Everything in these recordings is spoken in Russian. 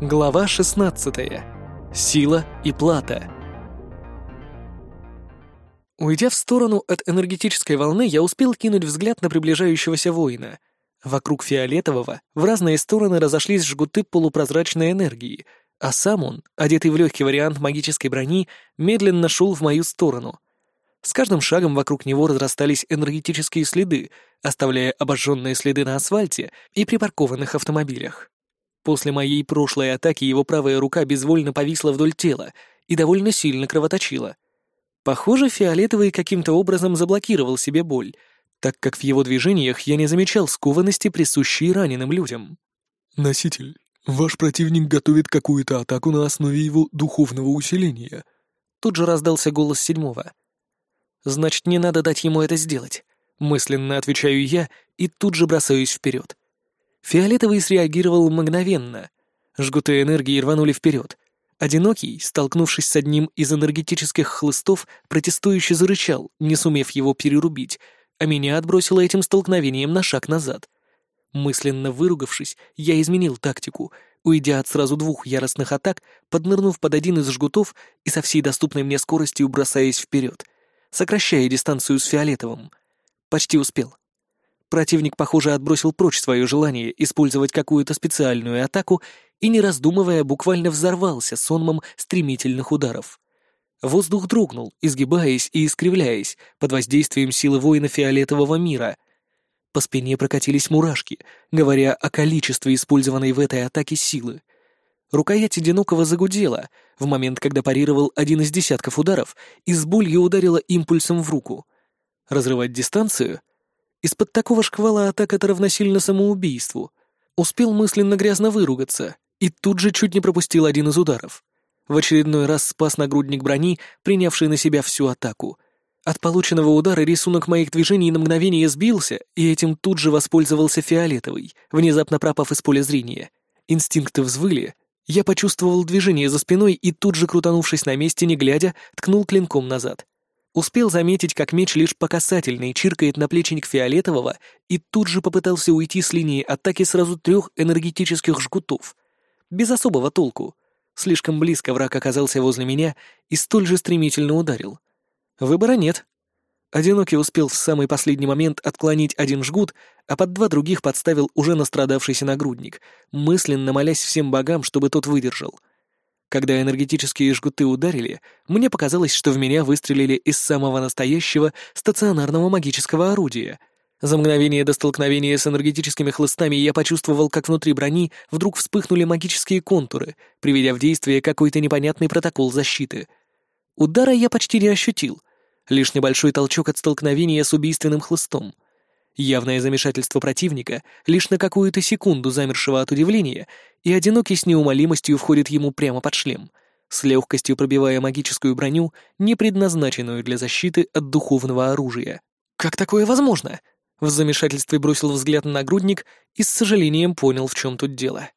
Глава 16. Сила и плата. Уйдя в сторону от энергетической волны, я успел кинуть взгляд на приближающегося воина. Вокруг фиолетового в разные стороны разошлись жгуты полупрозрачной энергии, а сам он, одетый в легкий вариант магической брони, медленно шел в мою сторону. С каждым шагом вокруг него разрастались энергетические следы, оставляя обожженные следы на асфальте и припаркованных автомобилях. После моей прошлой атаки его правая рука безвольно повисла вдоль тела и довольно сильно кровоточила. Похоже, Фиолетовый каким-то образом заблокировал себе боль, так как в его движениях я не замечал скованности, присущей раненым людям. «Носитель, ваш противник готовит какую-то атаку на основе его духовного усиления». Тут же раздался голос седьмого. «Значит, не надо дать ему это сделать», — мысленно отвечаю я и тут же бросаюсь вперед. Фиолетовый среагировал мгновенно. Жгуты энергии рванули вперед. Одинокий, столкнувшись с одним из энергетических хлыстов, протестующе зарычал, не сумев его перерубить, а меня отбросило этим столкновением на шаг назад. Мысленно выругавшись, я изменил тактику, уйдя от сразу двух яростных атак, поднырнув под один из жгутов и со всей доступной мне скоростью бросаясь вперед, сокращая дистанцию с фиолетовым. Почти успел. Противник, похоже, отбросил прочь свое желание использовать какую-то специальную атаку и, не раздумывая, буквально взорвался сонмом стремительных ударов. Воздух дрогнул, изгибаясь и искривляясь под воздействием силы воина фиолетового мира. По спине прокатились мурашки, говоря о количестве использованной в этой атаке силы. Рукоять одинокого загудела в момент, когда парировал один из десятков ударов и с болью ударила импульсом в руку. Разрывать дистанцию — из-под такого шквала атак это равносильно самоубийству. Успел мысленно грязно выругаться и тут же чуть не пропустил один из ударов. В очередной раз спас нагрудник брони, принявший на себя всю атаку. От полученного удара рисунок моих движений на мгновение сбился, и этим тут же воспользовался фиолетовый, внезапно пропав из поля зрения. Инстинкты взвыли, я почувствовал движение за спиной и тут же, крутанувшись на месте, не глядя, ткнул клинком назад. Успел заметить, как меч лишь по касательной чиркает наплечник фиолетового и тут же попытался уйти с линии атаки сразу трех энергетических жгутов. Без особого толку. Слишком близко враг оказался возле меня и столь же стремительно ударил. Выбора нет. Одинокий успел в самый последний момент отклонить один жгут, а под два других подставил уже настрадавшийся нагрудник, мысленно молясь всем богам, чтобы тот выдержал — когда энергетические жгуты ударили, мне показалось, что в меня выстрелили из самого настоящего стационарного магического орудия. За мгновение до столкновения с энергетическими хлыстами я почувствовал, как внутри брони вдруг вспыхнули магические контуры, приведя в действие какой-то непонятный протокол защиты. Удара я почти не ощутил, лишь небольшой толчок от столкновения с убийственным хлыстом — Явное замешательство противника, лишь на какую-то секунду замершего от удивления, и одинокий с неумолимостью входит ему прямо под шлем, с легкостью пробивая магическую броню, не предназначенную для защиты от духовного оружия. «Как такое возможно?» В замешательстве бросил взгляд на нагрудник и с сожалением понял, в чем тут дело.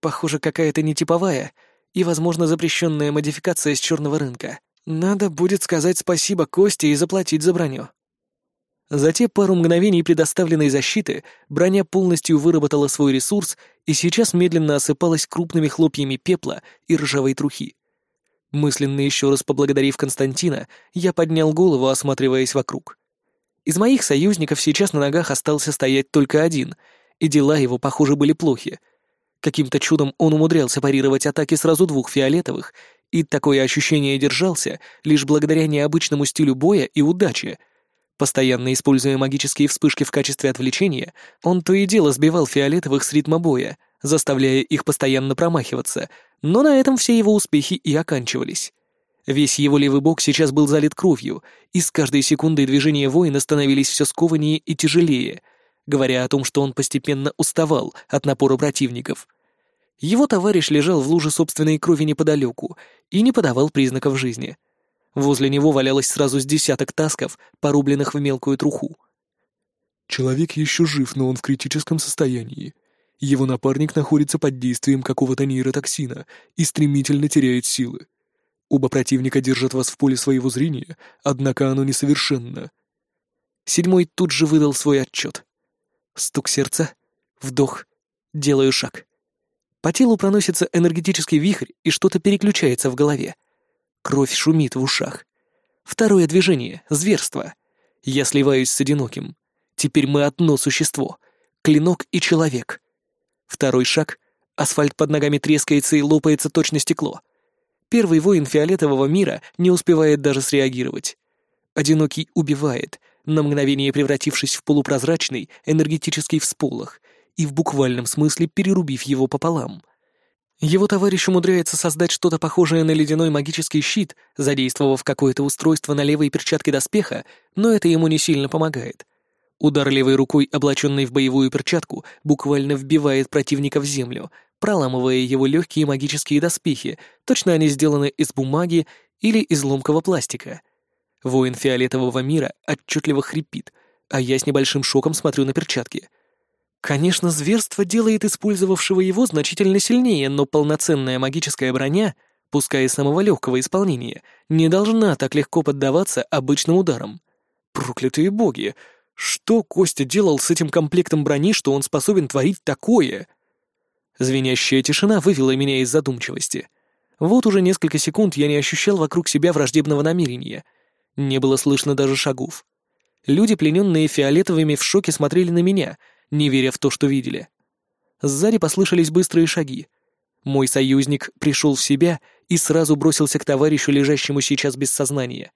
Похоже, какая-то нетиповая и, возможно, запрещенная модификация с черного рынка. Надо будет сказать спасибо Косте и заплатить за броню. За те пару мгновений предоставленной защиты броня полностью выработала свой ресурс и сейчас медленно осыпалась крупными хлопьями пепла и ржавой трухи. Мысленно еще раз поблагодарив Константина, я поднял голову, осматриваясь вокруг. Из моих союзников сейчас на ногах остался стоять только один, и дела его, похоже, были плохи. Каким-то чудом он умудрялся парировать атаки сразу двух фиолетовых, и такое ощущение держался лишь благодаря необычному стилю боя и удаче — Постоянно используя магические вспышки в качестве отвлечения, он то и дело сбивал фиолетовых с ритма боя, заставляя их постоянно промахиваться, но на этом все его успехи и оканчивались. Весь его левый бок сейчас был залит кровью, и с каждой секундой движения воина становились все скованнее и тяжелее, говоря о том, что он постепенно уставал от напора противников. Его товарищ лежал в луже собственной крови неподалеку и не подавал признаков жизни — Возле него валялось сразу с десяток тасков, порубленных в мелкую труху. Человек еще жив, но он в критическом состоянии. Его напарник находится под действием какого-то нейротоксина и стремительно теряет силы. Оба противника держат вас в поле своего зрения, однако оно несовершенно. Седьмой тут же выдал свой отчет. Стук сердца, вдох, делаю шаг. По телу проносится энергетический вихрь, и что-то переключается в голове. Кровь шумит в ушах. Второе движение — зверство. Я сливаюсь с одиноким. Теперь мы одно существо — клинок и человек. Второй шаг — асфальт под ногами трескается и лопается точно стекло. Первый воин фиолетового мира не успевает даже среагировать. Одинокий убивает, на мгновение превратившись в полупрозрачный энергетический всполох и в буквальном смысле перерубив его пополам. Его товарищ умудряется создать что-то похожее на ледяной магический щит, задействовав какое-то устройство на левой перчатке доспеха, но это ему не сильно помогает. Удар левой рукой, облаченной в боевую перчатку, буквально вбивает противника в землю, проламывая его легкие магические доспехи, точно они сделаны из бумаги или из ломкого пластика. Воин фиолетового мира отчетливо хрипит, а я с небольшим шоком смотрю на перчатки — Конечно, зверство делает использовавшего его значительно сильнее, но полноценная магическая броня, пускай и самого легкого исполнения, не должна так легко поддаваться обычным ударам. Проклятые боги! Что Костя делал с этим комплектом брони, что он способен творить такое? Звенящая тишина вывела меня из задумчивости. Вот уже несколько секунд я не ощущал вокруг себя враждебного намерения. Не было слышно даже шагов. Люди, плененные фиолетовыми, в шоке смотрели на меня — не веря в то, что видели. Сзади послышались быстрые шаги. Мой союзник пришел в себя и сразу бросился к товарищу, лежащему сейчас без сознания.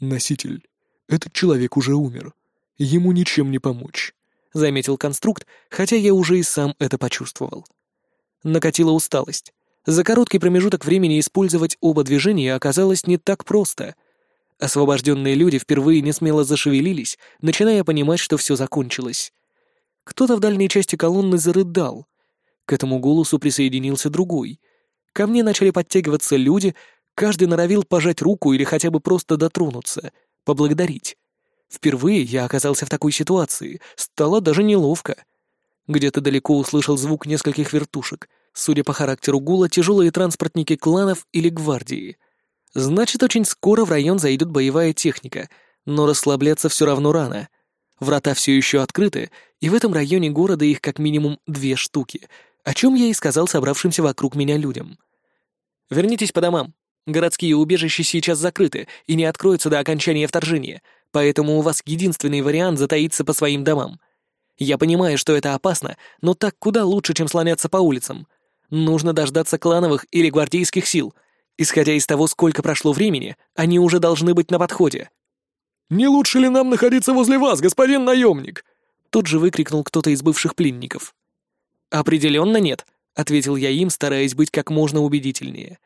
«Носитель, этот человек уже умер. Ему ничем не помочь», — заметил конструкт, хотя я уже и сам это почувствовал. Накатила усталость. За короткий промежуток времени использовать оба движения оказалось не так просто. Освобожденные люди впервые не смело зашевелились, начиная понимать, что все закончилось. Кто-то в дальней части колонны зарыдал. К этому голосу присоединился другой. Ко мне начали подтягиваться люди, каждый норовил пожать руку или хотя бы просто дотронуться, поблагодарить. Впервые я оказался в такой ситуации, стало даже неловко. Где-то далеко услышал звук нескольких вертушек, судя по характеру гула, тяжелые транспортники кланов или гвардии. Значит, очень скоро в район зайдет боевая техника, но расслабляться все равно рано. Врата все еще открыты, и в этом районе города их как минимум две штуки, о чем я и сказал собравшимся вокруг меня людям. «Вернитесь по домам. Городские убежища сейчас закрыты и не откроются до окончания вторжения, поэтому у вас единственный вариант затаиться по своим домам. Я понимаю, что это опасно, но так куда лучше, чем слоняться по улицам. Нужно дождаться клановых или гвардейских сил. Исходя из того, сколько прошло времени, они уже должны быть на подходе». «Не лучше ли нам находиться возле вас, господин наемник?» Тут же выкрикнул кто-то из бывших пленников. «Определенно нет», — ответил я им, стараясь быть как можно убедительнее.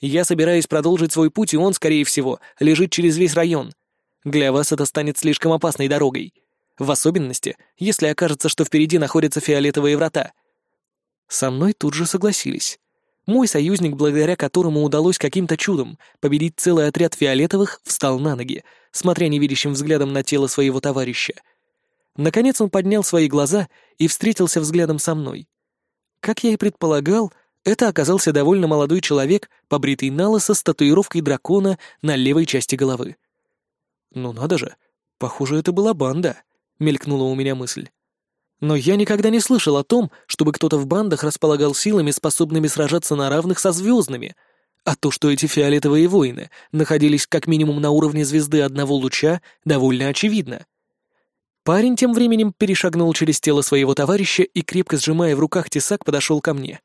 «Я собираюсь продолжить свой путь, и он, скорее всего, лежит через весь район. Для вас это станет слишком опасной дорогой. В особенности, если окажется, что впереди находятся фиолетовые врата». Со мной тут же согласились. Мой союзник, благодаря которому удалось каким-то чудом победить целый отряд фиолетовых, встал на ноги, смотря невидящим взглядом на тело своего товарища. Наконец он поднял свои глаза и встретился взглядом со мной. Как я и предполагал, это оказался довольно молодой человек, побритый налысо с татуировкой дракона на левой части головы. «Ну надо же, похоже, это была банда», — мелькнула у меня мысль. Но я никогда не слышал о том, чтобы кто-то в бандах располагал силами, способными сражаться на равных со звездными — а то, что эти фиолетовые воины находились как минимум на уровне звезды одного луча, довольно очевидно. Парень тем временем перешагнул через тело своего товарища и, крепко сжимая в руках тесак, подошел ко мне.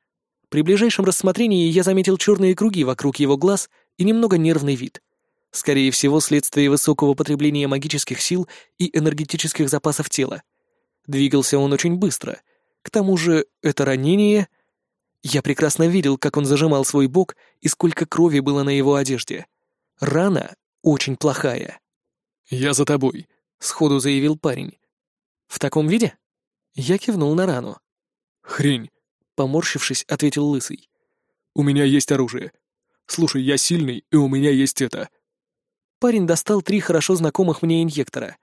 При ближайшем рассмотрении я заметил черные круги вокруг его глаз и немного нервный вид. Скорее всего, следствие высокого потребления магических сил и энергетических запасов тела. Двигался он очень быстро. К тому же это ранение — я прекрасно видел, как он зажимал свой бок и сколько крови было на его одежде. Рана очень плохая. «Я за тобой», — сходу заявил парень. «В таком виде?» Я кивнул на рану. «Хрень», — поморщившись, ответил Лысый. «У меня есть оружие. Слушай, я сильный, и у меня есть это». Парень достал три хорошо знакомых мне инъектора.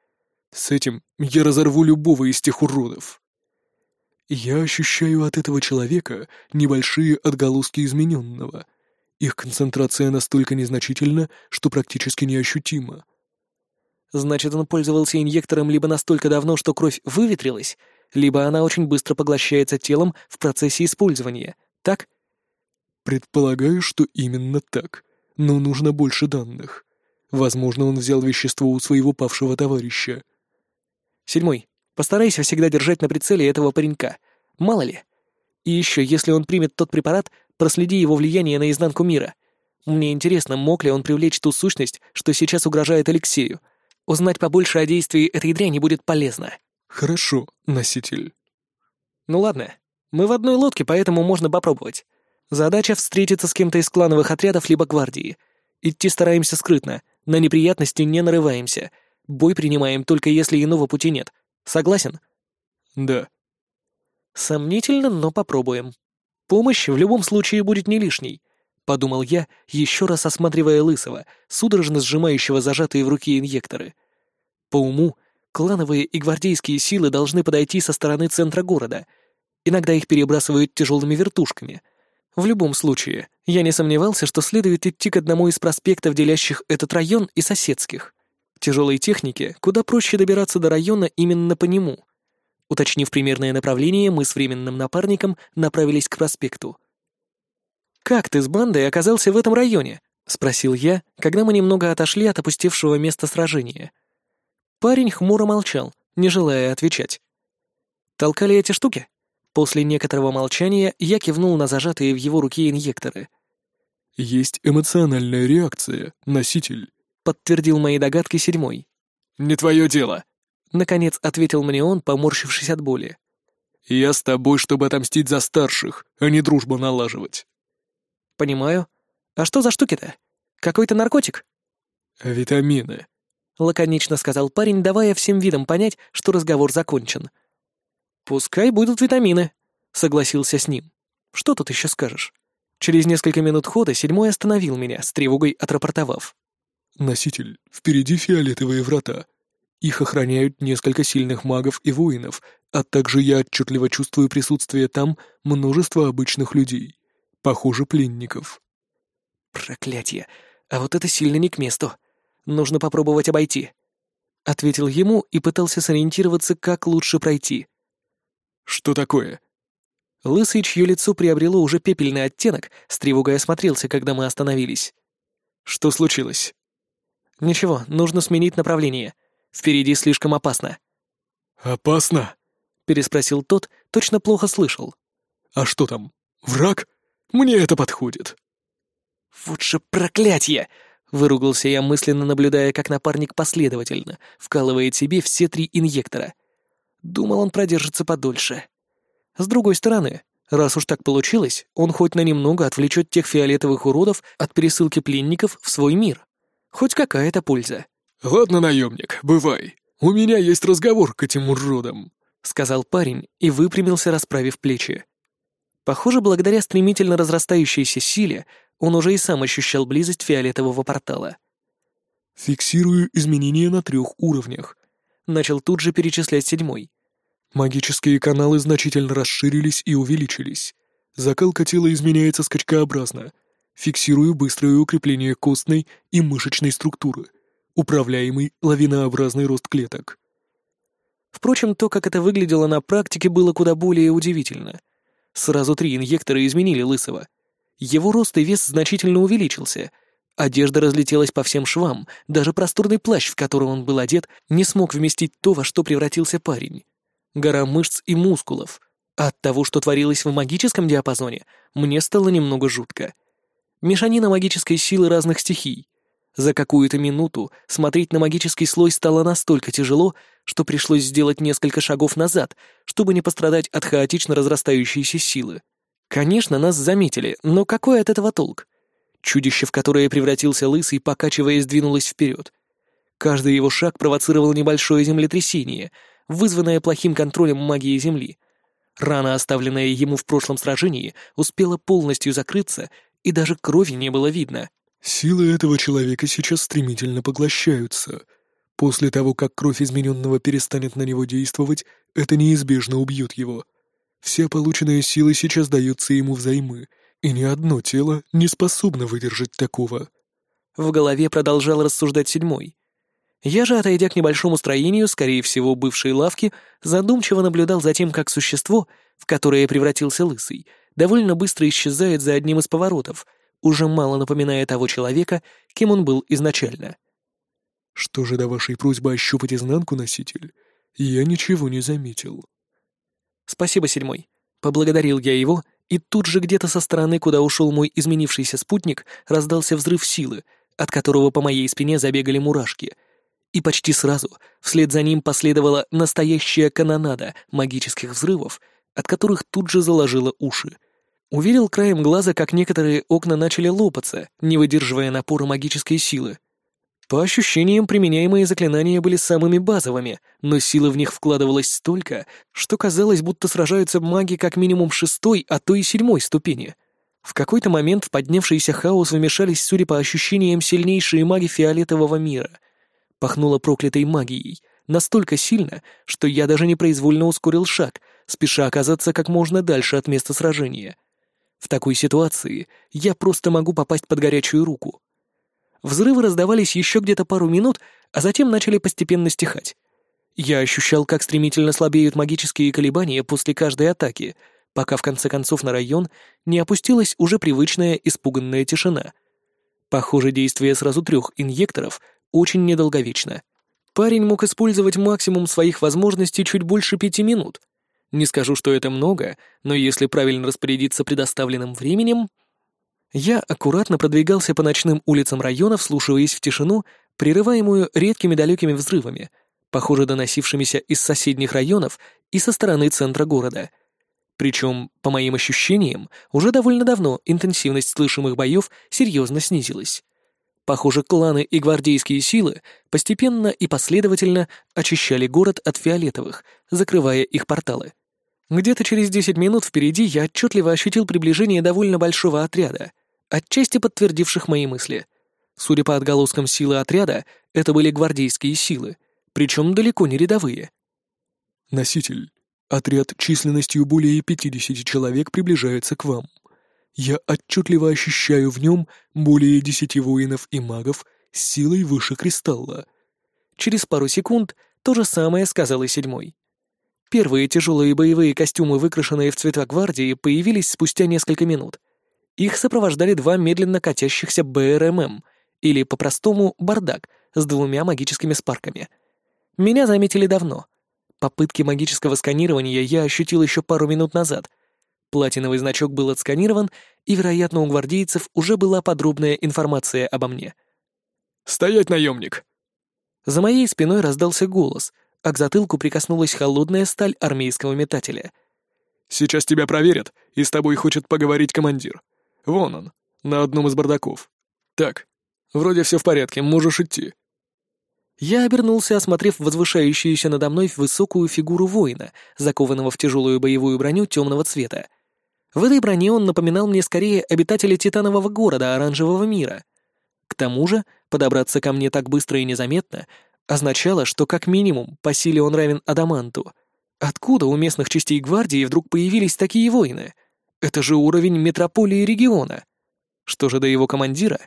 «С этим я разорву любого из тех уродов». Я ощущаю от этого человека небольшие отголоски измененного. Их концентрация настолько незначительна, что практически неощутима. Значит, он пользовался инъектором либо настолько давно, что кровь выветрилась, либо она очень быстро поглощается телом в процессе использования, так? Предполагаю, что именно так, но нужно больше данных. Возможно, он взял вещество у своего павшего товарища. Седьмой. Постарайся всегда держать на прицеле этого паренька. Мало ли. И еще, если он примет тот препарат, проследи его влияние на изнанку мира. Мне интересно, мог ли он привлечь ту сущность, что сейчас угрожает Алексею. Узнать побольше о действии этой дряни будет полезно. Хорошо, носитель. Ну ладно. Мы в одной лодке, поэтому можно попробовать. Задача — встретиться с кем-то из клановых отрядов либо гвардии. Идти стараемся скрытно, на неприятности не нарываемся. Бой принимаем только если иного пути нет. Согласен? Да. Сомнительно, но попробуем. Помощь в любом случае будет не лишней, подумал я, еще раз осматривая Лысого, судорожно сжимающего зажатые в руки инъекторы. По уму, клановые и гвардейские силы должны подойти со стороны центра города. Иногда их перебрасывают тяжелыми вертушками — в любом случае, я не сомневался, что следует идти к одному из проспектов, делящих этот район, и соседских. Тяжелой технике куда проще добираться до района именно по нему. Уточнив примерное направление, мы с временным напарником направились к проспекту. «Как ты с бандой оказался в этом районе?» — спросил я, когда мы немного отошли от опустевшего места сражения. Парень хмуро молчал, не желая отвечать. «Толкали эти штуки?» После некоторого молчания я кивнул на зажатые в его руке инъекторы. «Есть эмоциональная реакция, носитель», — подтвердил мои догадки седьмой. «Не твое дело», — наконец ответил мне он, поморщившись от боли. «Я с тобой, чтобы отомстить за старших, а не дружбу налаживать». «Понимаю. А что за штуки-то? Какой-то наркотик?» «Витамины», — лаконично сказал парень, давая всем видом понять, что разговор закончен. «Пускай будут витамины», — согласился с ним. «Что тут еще скажешь?» Через несколько минут хода седьмой остановил меня, с тревогой отрапортовав. «Носитель, впереди фиолетовые врата. Их охраняют несколько сильных магов и воинов, а также я отчетливо чувствую присутствие там множества обычных людей. Похоже, пленников». «Проклятье! А вот это сильно не к месту. Нужно попробовать обойти», — ответил ему и пытался сориентироваться, как лучше пройти. «Что такое?» Лысый, чье лицо приобрело уже пепельный оттенок, с тревогой осмотрелся, когда мы остановились. «Что случилось?» «Ничего, нужно сменить направление. Впереди слишком опасно». «Опасно?» — переспросил тот, точно плохо слышал. «А что там? Враг? Мне это подходит». «Вот же проклятье!» — выругался я, мысленно наблюдая, как напарник последовательно вкалывает себе все три инъектора. Думал, он продержится подольше. С другой стороны, раз уж так получилось, он хоть на немного отвлечет тех фиолетовых уродов от пересылки пленников в свой мир. Хоть какая-то польза. «Ладно, наемник, бывай. У меня есть разговор к этим уродам», — сказал парень и выпрямился, расправив плечи. Похоже, благодаря стремительно разрастающейся силе, он уже и сам ощущал близость фиолетового портала. «Фиксирую изменения на трех уровнях начал тут же перечислять седьмой. Магические каналы значительно расширились и увеличились. Закалка тела изменяется скачкообразно. Фиксирую быстрое укрепление костной и мышечной структуры, управляемый лавинообразный рост клеток. Впрочем, то, как это выглядело на практике, было куда более удивительно. Сразу три инъектора изменили Лысого. Его рост и вес значительно увеличился, Одежда разлетелась по всем швам, даже просторный плащ, в который он был одет, не смог вместить то, во что превратился парень. Гора мышц и мускулов. От того, что творилось в магическом диапазоне, мне стало немного жутко. Мешанина магической силы разных стихий. За какую-то минуту смотреть на магический слой стало настолько тяжело, что пришлось сделать несколько шагов назад, чтобы не пострадать от хаотично разрастающейся силы. Конечно, нас заметили, но какой от этого толк? Чудище, в которое превратился Лысый, покачиваясь, двинулось вперед. Каждый его шаг провоцировал небольшое землетрясение, вызванное плохим контролем магии Земли. Рана, оставленная ему в прошлом сражении, успела полностью закрыться, и даже крови не было видно. «Силы этого человека сейчас стремительно поглощаются. После того, как кровь измененного перестанет на него действовать, это неизбежно убьет его. Вся полученная сила сейчас дается ему взаймы — и ни одно тело не способно выдержать такого. В голове продолжал рассуждать седьмой. Я же, отойдя к небольшому строению, скорее всего, бывшей лавки, задумчиво наблюдал за тем, как существо, в которое превратился лысый, довольно быстро исчезает за одним из поворотов, уже мало напоминая того человека, кем он был изначально. «Что же до вашей просьбы ощупать изнанку, носитель? Я ничего не заметил». «Спасибо, седьмой». Поблагодарил я его, и тут же где-то со стороны, куда ушел мой изменившийся спутник, раздался взрыв силы, от которого по моей спине забегали мурашки — и почти сразу вслед за ним последовала настоящая канонада магических взрывов, от которых тут же заложило уши. Увидел краем глаза, как некоторые окна начали лопаться, не выдерживая напора магической силы. По ощущениям, применяемые заклинания были самыми базовыми, но силы в них вкладывалось столько, что казалось, будто сражаются маги как минимум шестой, а то и седьмой ступени. В какой-то момент в поднявшийся хаос вмешались, судя по ощущениям, сильнейшие маги фиолетового мира — Пахнуло проклятой магией, настолько сильно, что я даже непроизвольно ускорил шаг, спеша оказаться как можно дальше от места сражения. В такой ситуации я просто могу попасть под горячую руку. Взрывы раздавались еще где-то пару минут, а затем начали постепенно стихать. Я ощущал, как стремительно слабеют магические колебания после каждой атаки, пока в конце концов на район не опустилась уже привычная испуганная тишина. Похоже, действие сразу трех инъекторов очень недолговечно. Парень мог использовать максимум своих возможностей чуть больше пяти минут. Не скажу, что это много, но если правильно распорядиться предоставленным временем... Я аккуратно продвигался по ночным улицам района, вслушиваясь в тишину, прерываемую редкими далекими взрывами, похоже, доносившимися из соседних районов и со стороны центра города. Причем, по моим ощущениям, уже довольно давно интенсивность слышимых боев серьезно снизилась. Похоже, кланы и гвардейские силы постепенно и последовательно очищали город от фиолетовых, закрывая их порталы. Где-то через 10 минут впереди я отчетливо ощутил приближение довольно большого отряда, отчасти подтвердивших мои мысли. Судя по отголоскам силы отряда, это были гвардейские силы, причем далеко не рядовые. «Носитель, отряд численностью более 50 человек приближается к вам», я отчетливо ощущаю в нем более десяти воинов и магов с силой выше кристалла. Через пару секунд то же самое сказал и седьмой. Первые тяжелые боевые костюмы, выкрашенные в цвета гвардии, появились спустя несколько минут. Их сопровождали два медленно катящихся БРММ, или по-простому бардак, с двумя магическими спарками. Меня заметили давно. Попытки магического сканирования я ощутил еще пару минут назад — Платиновый значок был отсканирован, и, вероятно, у гвардейцев уже была подробная информация обо мне. «Стоять, наемник!» За моей спиной раздался голос, а к затылку прикоснулась холодная сталь армейского метателя. «Сейчас тебя проверят, и с тобой хочет поговорить командир. Вон он, на одном из бардаков. Так, вроде все в порядке, можешь идти». Я обернулся, осмотрев возвышающуюся надо мной высокую фигуру воина, закованного в тяжелую боевую броню темного цвета. В этой броне он напоминал мне скорее обитателя титанового города оранжевого мира. К тому же, подобраться ко мне так быстро и незаметно означало, что как минимум по силе он равен Адаманту. Откуда у местных частей гвардии вдруг появились такие воины? Это же уровень метрополии региона. Что же до его командира,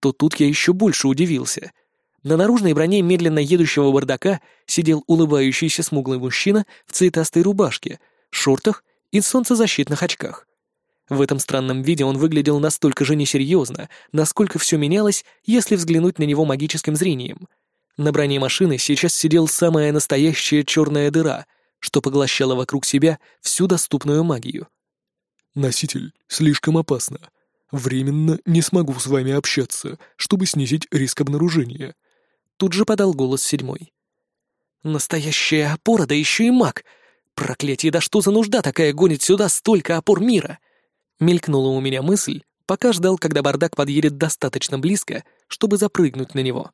то тут я еще больше удивился. На наружной броне медленно едущего бардака сидел улыбающийся смуглый мужчина в цветастой рубашке, шортах и солнцезащитных очках. В этом странном виде он выглядел настолько же несерьезно, насколько все менялось, если взглянуть на него магическим зрением. На броне машины сейчас сидел самая настоящая черная дыра, что поглощала вокруг себя всю доступную магию. «Носитель, слишком опасно. Временно не смогу с вами общаться, чтобы снизить риск обнаружения». Тут же подал голос седьмой. «Настоящая опора, да еще и маг! Проклятие, да что за нужда такая гонит сюда столько опор мира?» Мелькнула у меня мысль, пока ждал, когда бардак подъедет достаточно близко, чтобы запрыгнуть на него.